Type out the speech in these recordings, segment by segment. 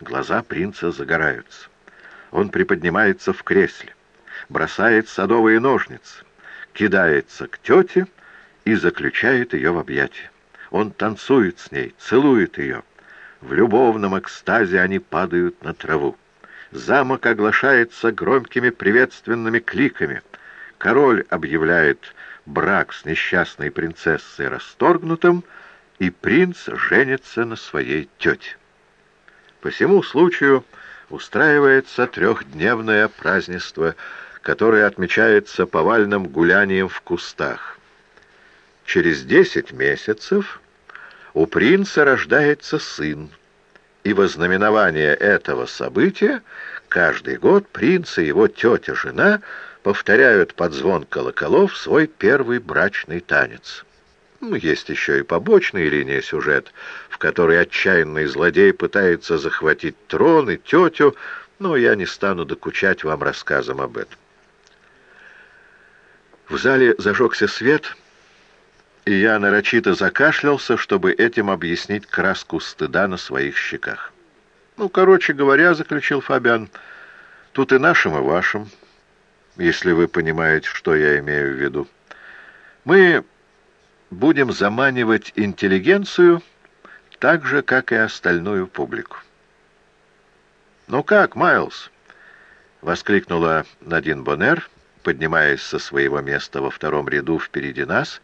Глаза принца загораются. Он приподнимается в кресле, бросает садовые ножницы, кидается к тете и заключает ее в объятия. Он танцует с ней, целует ее. В любовном экстазе они падают на траву. Замок оглашается громкими приветственными кликами. Король объявляет брак с несчастной принцессой расторгнутым, и принц женится на своей тете. По всему случаю устраивается трехдневное празднество, которое отмечается повальным гулянием в кустах. Через десять месяцев у принца рождается сын, и во знаменование этого события каждый год принц и его тетя-жена повторяют под звон колоколов свой первый брачный танец. Ну, есть еще и побочная линия сюжет, в которой отчаянный злодей пытается захватить трон и тетю, но я не стану докучать вам рассказом об этом. В зале зажегся свет, и я нарочито закашлялся, чтобы этим объяснить краску стыда на своих щеках. «Ну, короче говоря, — заключил Фабиан, — тут и нашим, и вашим, если вы понимаете, что я имею в виду. Мы будем заманивать интеллигенцию так же, как и остальную публику. «Ну как, Майлз?» — воскликнула Надин Боннер, поднимаясь со своего места во втором ряду впереди нас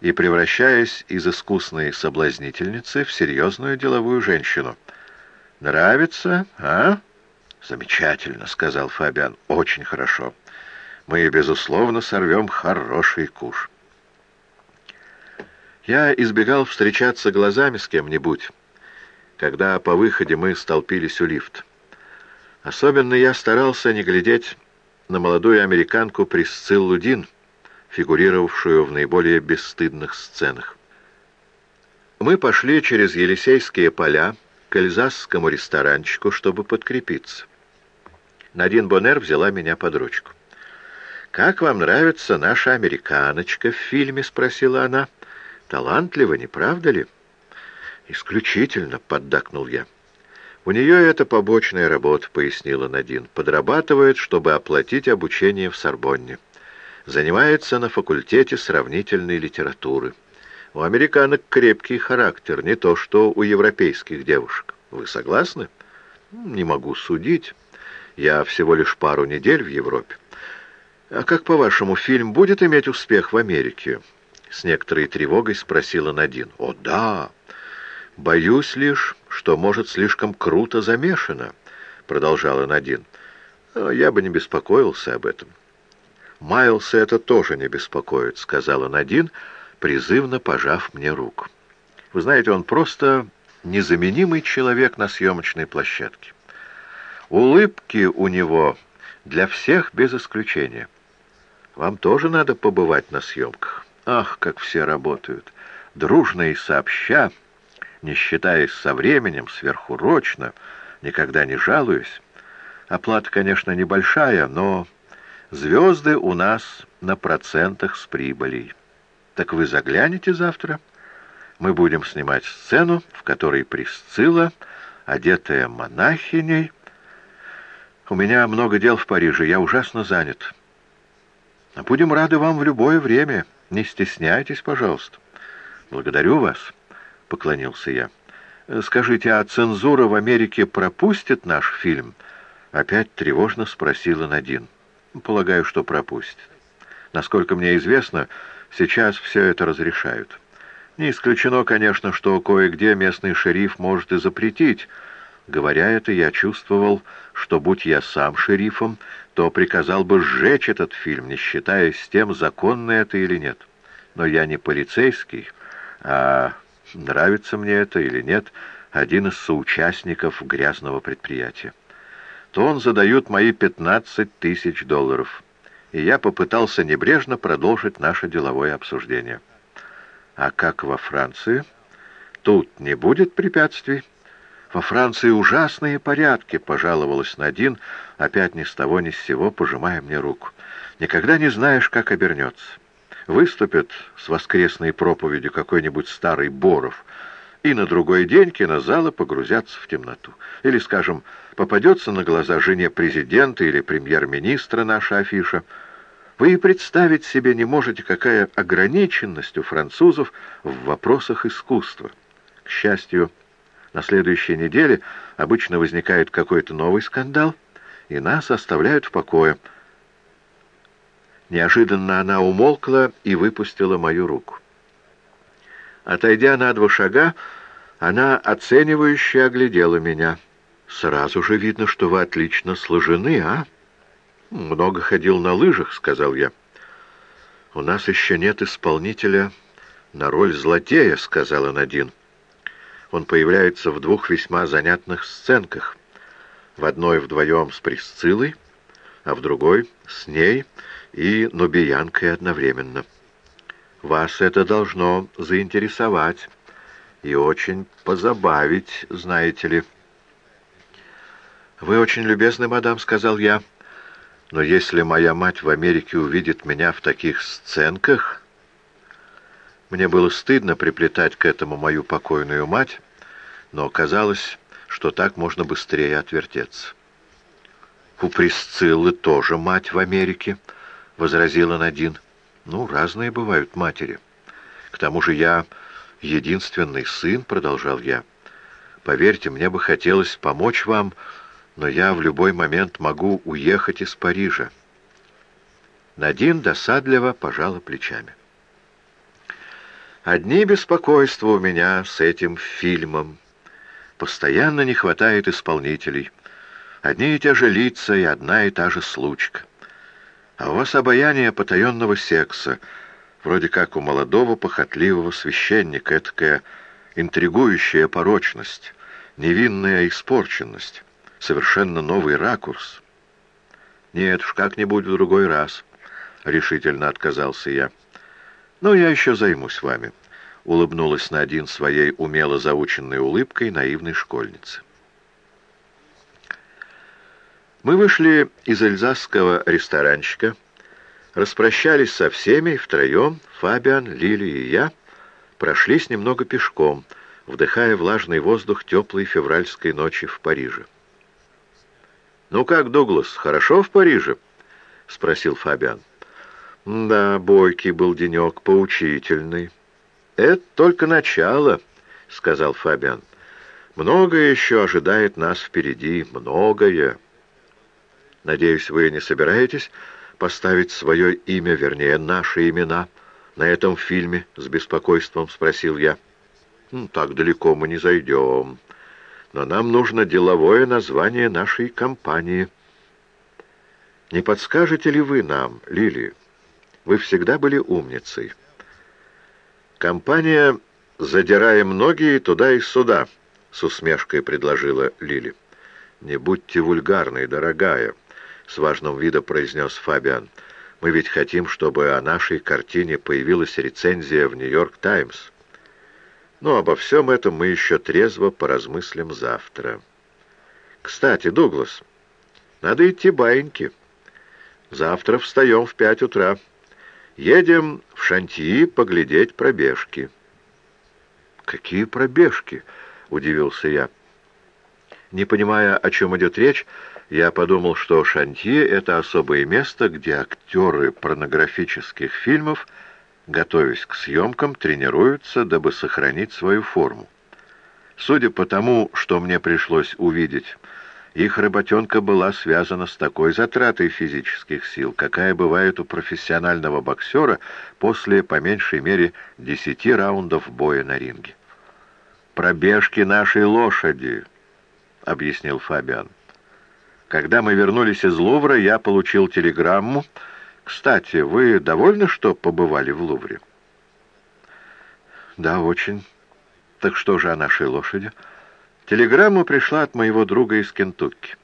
и превращаясь из искусной соблазнительницы в серьезную деловую женщину. «Нравится, а?» «Замечательно», — сказал Фабиан. «Очень хорошо. Мы, безусловно, сорвем хороший куш». Я избегал встречаться глазами с кем-нибудь, когда по выходе мы столпились у лифта. Особенно я старался не глядеть на молодую американку Присциллу Дин, фигурировавшую в наиболее бесстыдных сценах. Мы пошли через Елисейские поля к эльзасскому ресторанчику, чтобы подкрепиться. Надин Боннер взяла меня под ручку. «Как вам нравится наша американочка в фильме?» — спросила она. Талантливо, не правда ли? Исключительно, поддакнул я. У нее это побочная работа, пояснила Надин. Подрабатывает, чтобы оплатить обучение в Сорбонне. Занимается на факультете сравнительной литературы. У американок крепкий характер, не то что у европейских девушек. Вы согласны? Не могу судить. Я всего лишь пару недель в Европе. А как, по-вашему, фильм будет иметь успех в Америке? С некоторой тревогой спросила Надин. «О, да! Боюсь лишь, что, может, слишком круто замешано», — продолжала Надин. «Я бы не беспокоился об этом». «Майлса это тоже не беспокоит», — сказала Надин, призывно пожав мне руку. «Вы знаете, он просто незаменимый человек на съемочной площадке. Улыбки у него для всех без исключения. Вам тоже надо побывать на съемках». Ах, как все работают! Дружно и сообща, не считаясь со временем, сверхурочно, никогда не жалуюсь. Оплата, конечно, небольшая, но звезды у нас на процентах с прибылей. Так вы заглянете завтра? Мы будем снимать сцену, в которой Присцилла, одетая монахиней... У меня много дел в Париже, я ужасно занят. Будем рады вам в любое время». Не стесняйтесь, пожалуйста. Благодарю вас, — поклонился я. Скажите, а цензура в Америке пропустит наш фильм? Опять тревожно спросила Надин. Полагаю, что пропустит. Насколько мне известно, сейчас все это разрешают. Не исключено, конечно, что кое-где местный шериф может и запретить. Говоря это, я чувствовал, что, будь я сам шерифом, то приказал бы сжечь этот фильм, не считаясь с тем, законно это или нет. Но я не полицейский, а нравится мне это или нет, один из соучастников грязного предприятия. То он задают мои 15 тысяч долларов, и я попытался небрежно продолжить наше деловое обсуждение. А как во Франции? Тут не будет препятствий. «Во Франции ужасные порядки», — пожаловалась Надин, опять ни с того ни с сего, пожимая мне руку. «Никогда не знаешь, как обернется. Выступит с воскресной проповедью какой-нибудь старый Боров, и на другой день кинозалы погрузятся в темноту. Или, скажем, попадется на глаза жене президента или премьер-министра наша афиша. Вы и представить себе не можете, какая ограниченность у французов в вопросах искусства. К счастью, на следующей неделе обычно возникает какой-то новый скандал, и нас оставляют в покое. Неожиданно она умолкла и выпустила мою руку. Отойдя на два шага, она оценивающе оглядела меня. «Сразу же видно, что вы отлично сложены, а?» «Много ходил на лыжах», — сказал я. «У нас еще нет исполнителя на роль злодея», — сказала Надин. Он появляется в двух весьма занятных сценках. В одной вдвоем с Присциллой, а в другой с ней и Нубиянкой одновременно. Вас это должно заинтересовать и очень позабавить, знаете ли. «Вы очень любезны, мадам», — сказал я. «Но если моя мать в Америке увидит меня в таких сценках...» Мне было стыдно приплетать к этому мою покойную мать, но казалось, что так можно быстрее отвертеться. «У Присциллы тоже мать в Америке», — возразила Надин. Ну, разные бывают матери. К тому же я единственный сын, продолжал я. Поверьте, мне бы хотелось помочь вам, но я в любой момент могу уехать из Парижа. Надин досадливо пожала плечами. Одни беспокойства у меня с этим фильмом. Постоянно не хватает исполнителей. Одни и те же лица и одна и та же случка. А у вас обаяние потаенного секса, вроде как у молодого похотливого священника, этакая интригующая порочность, невинная испорченность, совершенно новый ракурс. Нет уж, как-нибудь в другой раз, — решительно отказался я. Но я еще займусь вами, — улыбнулась Надин своей умело заученной улыбкой наивной школьницы. Мы вышли из эльзасского ресторанчика, распрощались со всеми, втроем, Фабиан, Лили и я, прошлись немного пешком, вдыхая влажный воздух теплой февральской ночи в Париже. «Ну как, Дуглас, хорошо в Париже?» — спросил Фабиан. «Да, бойкий был денек, поучительный». «Это только начало», — сказал Фабиан. «Многое еще ожидает нас впереди, многое». Надеюсь, вы не собираетесь поставить свое имя, вернее, наши имена, на этом фильме?» — с беспокойством спросил я. «Ну, «Так далеко мы не зайдем. Но нам нужно деловое название нашей компании». «Не подскажете ли вы нам, Лили? Вы всегда были умницей». «Компания «Задираем ноги туда и сюда», — с усмешкой предложила Лили. «Не будьте вульгарной, дорогая». — с важным видом произнес Фабиан. «Мы ведь хотим, чтобы о нашей картине появилась рецензия в «Нью-Йорк Таймс». Но обо всем этом мы еще трезво поразмыслим завтра. Кстати, Дуглас, надо идти баиньки. Завтра встаем в пять утра. Едем в Шантии поглядеть пробежки». «Какие пробежки?» — удивился я. Не понимая, о чем идет речь, я подумал, что Шантье — это особое место, где актеры порнографических фильмов, готовясь к съемкам, тренируются, дабы сохранить свою форму. Судя по тому, что мне пришлось увидеть, их работенка была связана с такой затратой физических сил, какая бывает у профессионального боксера после, по меньшей мере, десяти раундов боя на ринге. «Пробежки нашей лошади», — объяснил Фабиан. Когда мы вернулись из Лувра, я получил телеграмму. Кстати, вы довольны, что побывали в Лувре? Да, очень. Так что же о нашей лошади? Телеграмма пришла от моего друга из Кентукки.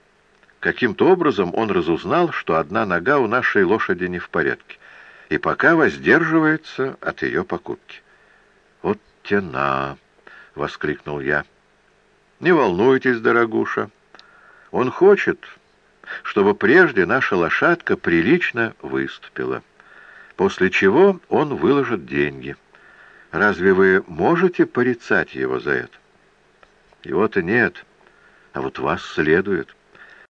Каким-то образом он разузнал, что одна нога у нашей лошади не в порядке, и пока воздерживается от ее покупки. «Вот тена!» — воскликнул я. «Не волнуйтесь, дорогуша. Он хочет, чтобы прежде наша лошадка прилично выступила, после чего он выложит деньги. Разве вы можете порицать его за это? Его-то нет, а вот вас следует.